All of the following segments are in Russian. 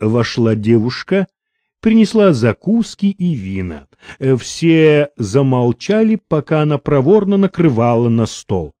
вошла девушка, принесла закуски и вина. Все замолчали, пока она проворно накрывала на стол.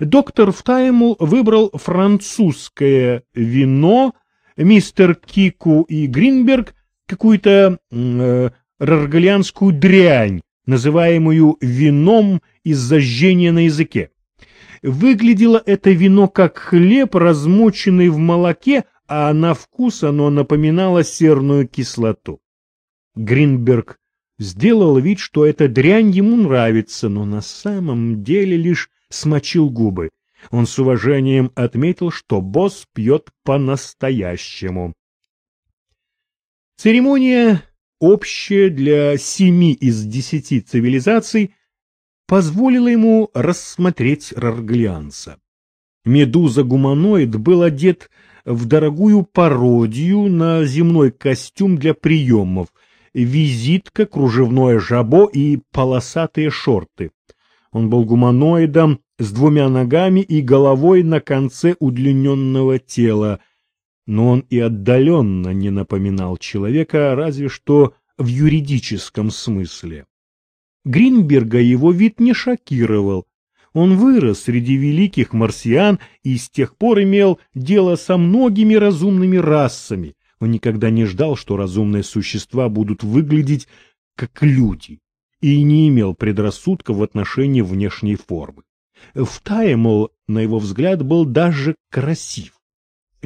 Доктор Втаймл выбрал французское вино, мистер Кику и Гринберг какую-то э, раргалианскую дрянь, называемую вином из зажжения на языке. Выглядело это вино как хлеб, размоченный в молоке, а на вкус оно напоминало серную кислоту. Гринберг сделал вид, что эта дрянь ему нравится, но на самом деле лишь смочил губы. Он с уважением отметил, что босс пьет по-настоящему. Церемония, общая для семи из десяти цивилизаций, позволила ему рассмотреть Рарглианца. Медуза-гуманоид был одет в дорогую пародию на земной костюм для приемов, визитка, кружевное жабо и полосатые шорты. Он был гуманоидом с двумя ногами и головой на конце удлиненного тела, но он и отдаленно не напоминал человека, разве что в юридическом смысле. Гринберга его вид не шокировал. Он вырос среди великих марсиан и с тех пор имел дело со многими разумными расами. Он никогда не ждал, что разумные существа будут выглядеть как люди, и не имел предрассудков в отношении внешней формы. Втаймл, на его взгляд, был даже красив.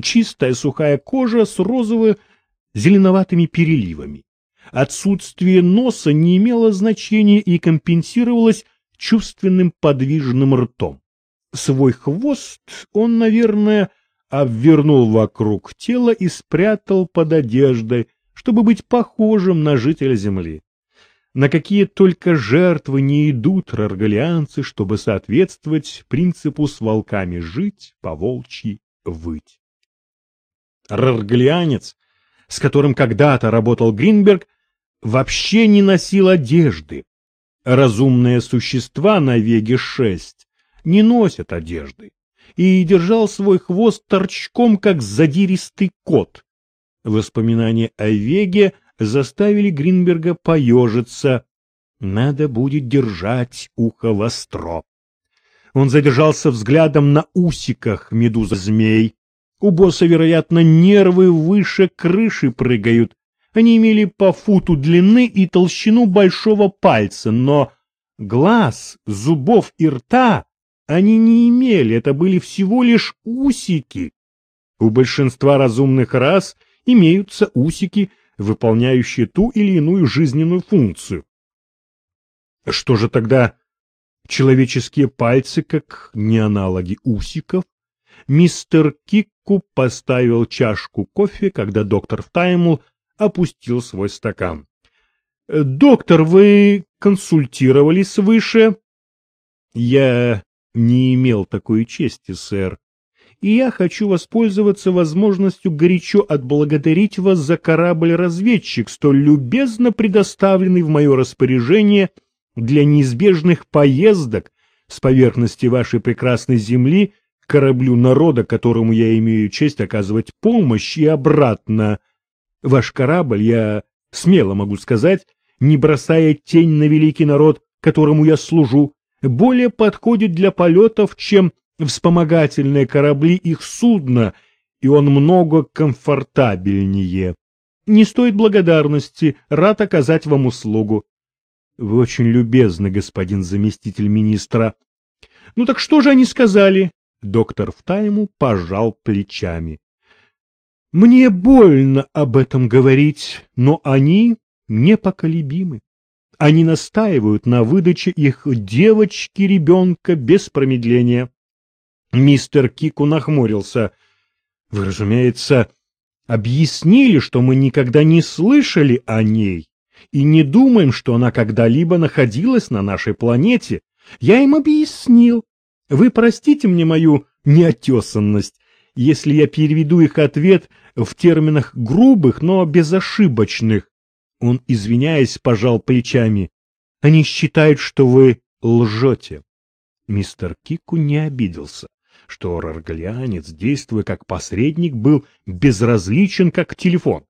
Чистая сухая кожа с розово-зеленоватыми переливами. Отсутствие носа не имело значения и компенсировалось чувственным подвижным ртом. Свой хвост он, наверное, обвернул вокруг тела и спрятал под одеждой, чтобы быть похожим на жителя Земли на какие только жертвы не идут раргалианцы, чтобы соответствовать принципу с волками жить, по волчьи выть. Раргалианец, с которым когда-то работал Гринберг, вообще не носил одежды. Разумные существа на Веге-6 не носят одежды и держал свой хвост торчком, как задиристый кот. Воспоминания о Веге – заставили Гринберга поежиться. Надо будет держать ухо востро. Он задержался взглядом на усиках медуза-змей. У босса, вероятно, нервы выше крыши прыгают. Они имели по футу длины и толщину большого пальца, но глаз, зубов и рта они не имели, это были всего лишь усики. У большинства разумных рас имеются усики, выполняющие ту или иную жизненную функцию. Что же тогда человеческие пальцы как не аналоги усиков? Мистер Кикку поставил чашку кофе, когда доктор Таймл опустил свой стакан. «Доктор, вы консультировались выше?» «Я не имел такой чести, сэр», и я хочу воспользоваться возможностью горячо отблагодарить вас за корабль-разведчик, столь любезно предоставленный в мое распоряжение для неизбежных поездок с поверхности вашей прекрасной земли к кораблю народа, которому я имею честь оказывать помощь, и обратно. Ваш корабль, я смело могу сказать, не бросая тень на великий народ, которому я служу, более подходит для полетов, чем вспомогательные корабли их судна, и он много комфортабельнее. Не стоит благодарности, рад оказать вам услугу. Вы очень любезны, господин заместитель министра. Ну так что же они сказали? Доктор Втайму пожал плечами. Мне больно об этом говорить, но они непоколебимы. Они настаивают на выдаче их девочки-ребенка без промедления. Мистер Кику нахмурился. Вы, разумеется, объяснили, что мы никогда не слышали о ней и не думаем, что она когда-либо находилась на нашей планете. Я им объяснил. Вы простите мне мою неотесанность, если я переведу их ответ в терминах грубых, но безошибочных. Он, извиняясь, пожал плечами. Они считают, что вы лжете. Мистер Кику не обиделся что раргалианец, действуя как посредник, был безразличен как телефон.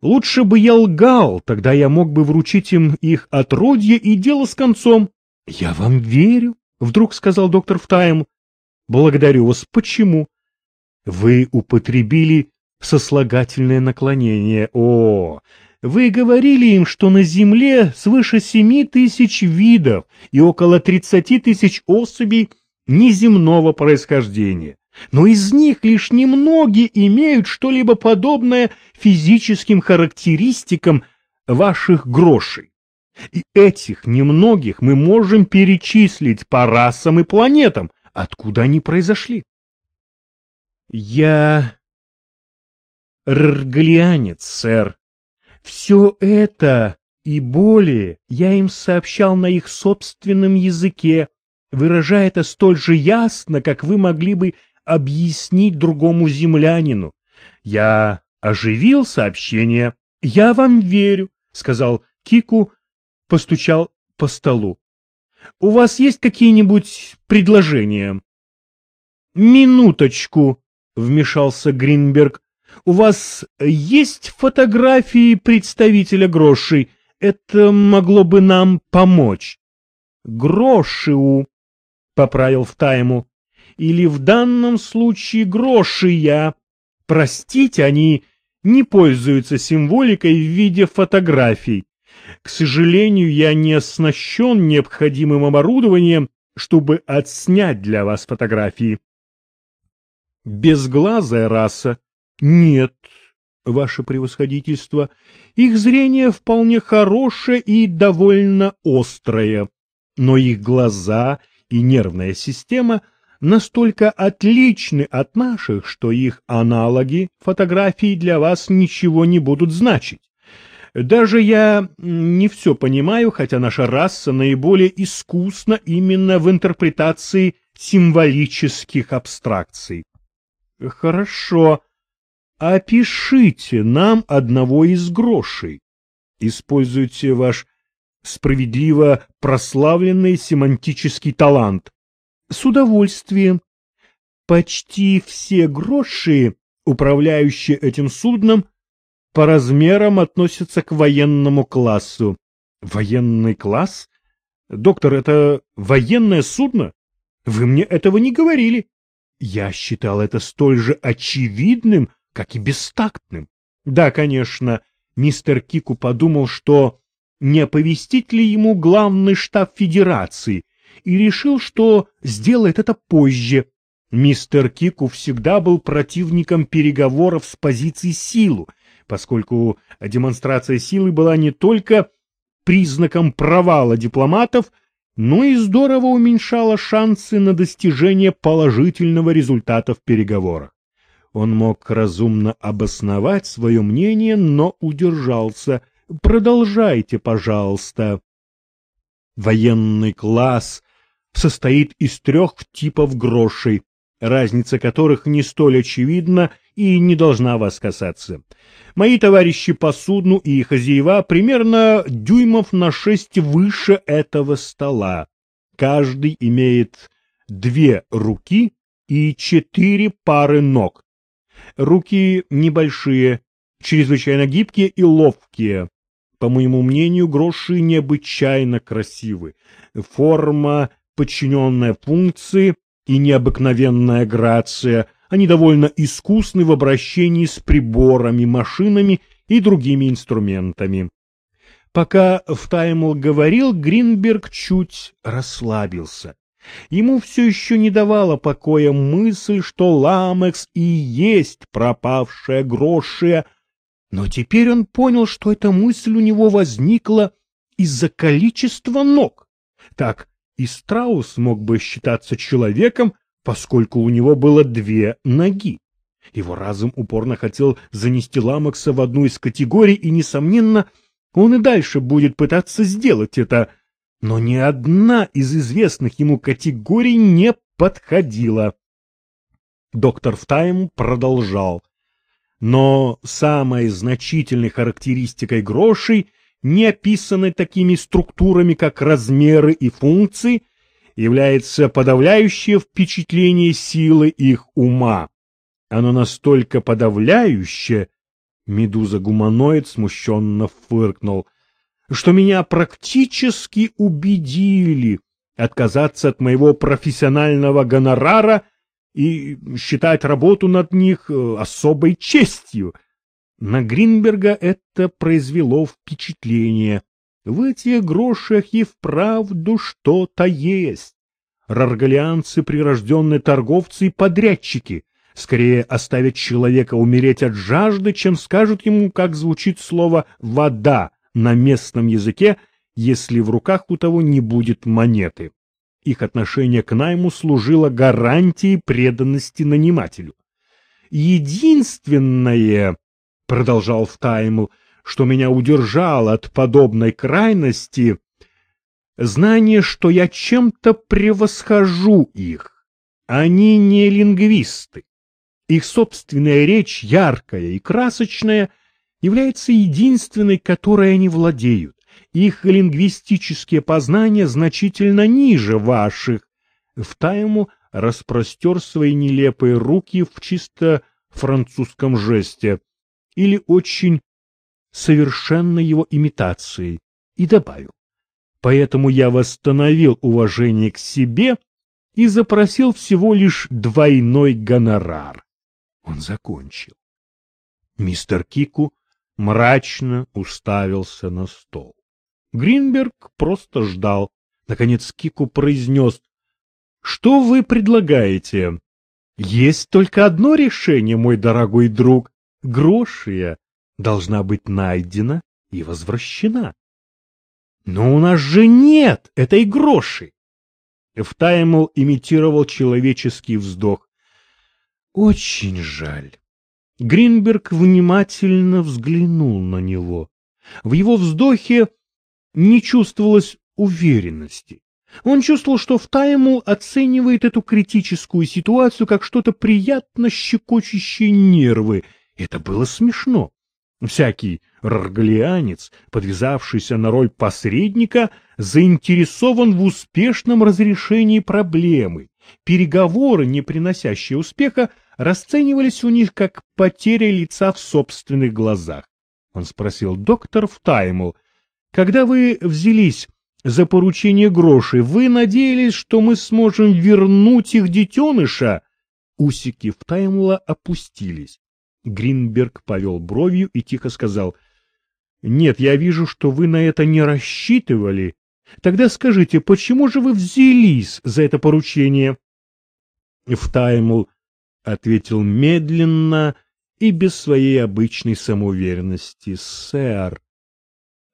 Лучше бы я лгал, тогда я мог бы вручить им их отродье и дело с концом. — Я вам верю, — вдруг сказал доктор Втайм. — Благодарю вас. Почему? — Вы употребили сослагательное наклонение. О, вы говорили им, что на Земле свыше семи тысяч видов и около тридцати тысяч особей неземного происхождения но из них лишь немногие имеют что-либо подобное физическим характеристикам ваших грошей. И этих немногих мы можем перечислить по расам и планетам, откуда они произошли. Я рглянец, сэр. Все это и более я им сообщал на их собственном языке, выражая это столь же ясно, как вы могли бы объяснить другому землянину. Я оживил сообщение. «Я вам верю», — сказал Кику, постучал по столу. «У вас есть какие-нибудь предложения?» «Минуточку», — вмешался Гринберг. «У вас есть фотографии представителя Гроши? Это могло бы нам помочь». «Грошиу», — поправил в тайму или в данном случае грошия. Простите, они не пользуются символикой в виде фотографий. К сожалению, я не оснащен необходимым оборудованием, чтобы отснять для вас фотографии. Безглазая раса? Нет, ваше превосходительство. Их зрение вполне хорошее и довольно острое, но их глаза и нервная система – настолько отличны от наших, что их аналоги фотографий для вас ничего не будут значить. Даже я не все понимаю, хотя наша раса наиболее искусна именно в интерпретации символических абстракций. Хорошо. Опишите нам одного из грошей. Используйте ваш справедливо прославленный семантический талант. С удовольствием. Почти все гроши, управляющие этим судном, по размерам относятся к военному классу. Военный класс? Доктор, это военное судно? Вы мне этого не говорили. Я считал это столь же очевидным, как и бестактным. Да, конечно, мистер Кику подумал, что не оповестить ли ему главный штаб Федерации, и решил, что сделает это позже. Мистер Кику всегда был противником переговоров с позиции силы, поскольку демонстрация силы была не только признаком провала дипломатов, но и здорово уменьшала шансы на достижение положительного результата в переговорах. Он мог разумно обосновать свое мнение, но удержался. «Продолжайте, пожалуйста». Военный класс состоит из трех типов грошей, разница которых не столь очевидна и не должна вас касаться. Мои товарищи по судну и хозяева примерно дюймов на шесть выше этого стола. Каждый имеет две руки и четыре пары ног. Руки небольшие, чрезвычайно гибкие и ловкие. По моему мнению, гроши необычайно красивы. Форма подчиненная функции и необыкновенная грация, они довольно искусны в обращении с приборами, машинами и другими инструментами. Пока Втаймл говорил, Гринберг чуть расслабился. Ему все еще не давала покоя мысль, что Ламекс и есть пропавшая грошия, но теперь он понял, что эта мысль у него возникла из-за количества ног. Так, и страус мог бы считаться человеком, поскольку у него было две ноги. Его разум упорно хотел занести Ламакса в одну из категорий, и, несомненно, он и дальше будет пытаться сделать это, но ни одна из известных ему категорий не подходила. Доктор Втайм продолжал. Но самой значительной характеристикой грошей не описаны такими структурами, как размеры и функции, является подавляющее впечатление силы их ума. Оно настолько подавляющее, Медуза-гуманоид смущенно фыркнул, что меня практически убедили отказаться от моего профессионального гонорара и считать работу над них э, особой честью. На Гринберга это произвело впечатление. В этих грошах и вправду что-то есть. Раргалианцы — прирожденные торговцы и подрядчики. Скорее оставят человека умереть от жажды, чем скажут ему, как звучит слово «вода» на местном языке, если в руках у того не будет монеты. Их отношение к найму служило гарантией преданности нанимателю. Единственное, — продолжал Втаймл, — что меня удержало от подобной крайности, знание, что я чем-то превосхожу их. Они не лингвисты. Их собственная речь, яркая и красочная, является единственной, которой они владеют. Их лингвистические познания значительно ниже ваших. В тайму распростер свои нелепые руки в чисто французском жесте или очень совершенно его имитацией и добавил. Поэтому я восстановил уважение к себе и запросил всего лишь двойной гонорар. Он закончил. Мистер Кику мрачно уставился на стол. Гринберг просто ждал. Наконец Кику произнес. — Что вы предлагаете? — Есть только одно решение, мой дорогой друг. Грошия должна быть найдена и возвращена. — Но у нас же нет этой гроши! Эфтаймл имитировал человеческий вздох. — Очень жаль. Гринберг внимательно взглянул на него. В его вздохе не чувствовалось уверенности. Он чувствовал, что Втаймл оценивает эту критическую ситуацию как что-то приятно щекочущее нервы. Это было смешно. Всякий раргалианец, подвязавшийся на роль посредника, заинтересован в успешном разрешении проблемы. Переговоры, не приносящие успеха, расценивались у них как потеря лица в собственных глазах. Он спросил доктор Втаймл, когда вы взялись за поручение грошей, вы надеялись, что мы сможем вернуть их детеныша? Усики Втаймла опустились. Гринберг повел бровью и тихо сказал, «Нет, я вижу, что вы на это не рассчитывали. Тогда скажите, почему же вы взялись за это поручение?» Втаймл ответил медленно и без своей обычной самоуверенности, «Сэр,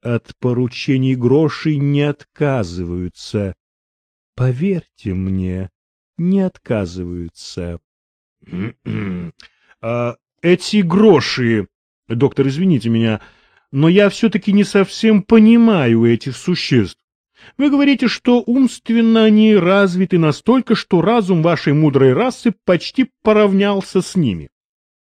от поручений грошей не отказываются. Поверьте мне, не отказываются. а эти гроши, доктор, извините меня, но я все-таки не совсем понимаю этих существ. Вы говорите, что умственно они развиты настолько, что разум вашей мудрой расы почти поравнялся с ними.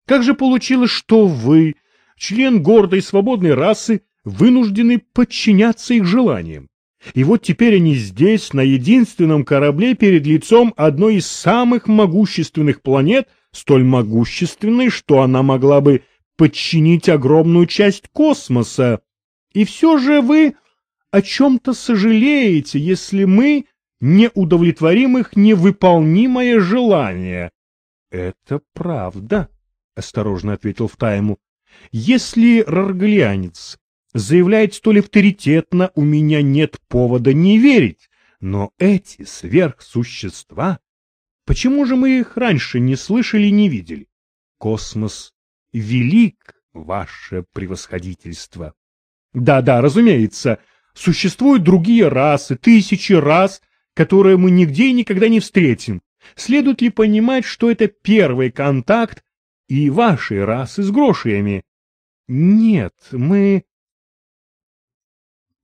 Как же получилось, что вы, член гордой свободной расы, вынуждены подчиняться их желаниям. И вот теперь они здесь, на единственном корабле перед лицом одной из самых могущественных планет, столь могущественной, что она могла бы подчинить огромную часть космоса. И все же вы о чем-то сожалеете, если мы не удовлетворим их невыполнимое желание. — Это правда, — осторожно ответил Втайму. — Если раргалианец заявляет столь авторитетно, у меня нет повода не верить. Но эти сверхсущества... Почему же мы их раньше не слышали не видели? Космос велик, ваше превосходительство. Да-да, разумеется, существуют другие расы, тысячи рас, которые мы нигде и никогда не встретим. Следует ли понимать, что это первый контакт и вашей расы с грошиями? Нет, мы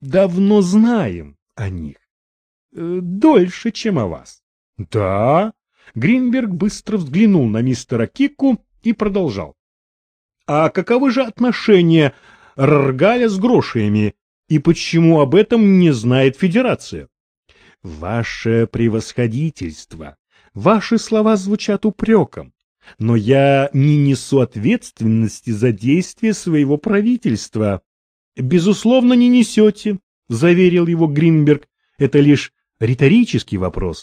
давно знаем о них. Э, дольше, чем о вас. Да? Гринберг быстро взглянул на мистера Кику и продолжал. А каковы же отношения Раргаля с грошиями, и почему об этом не знает Федерация? Ваше превосходительство, ваши слова звучат упреком. но я не несу ответственности за действия своего правительства. Безусловно, не несете, заверил его Гринберг. Это лишь риторический вопрос.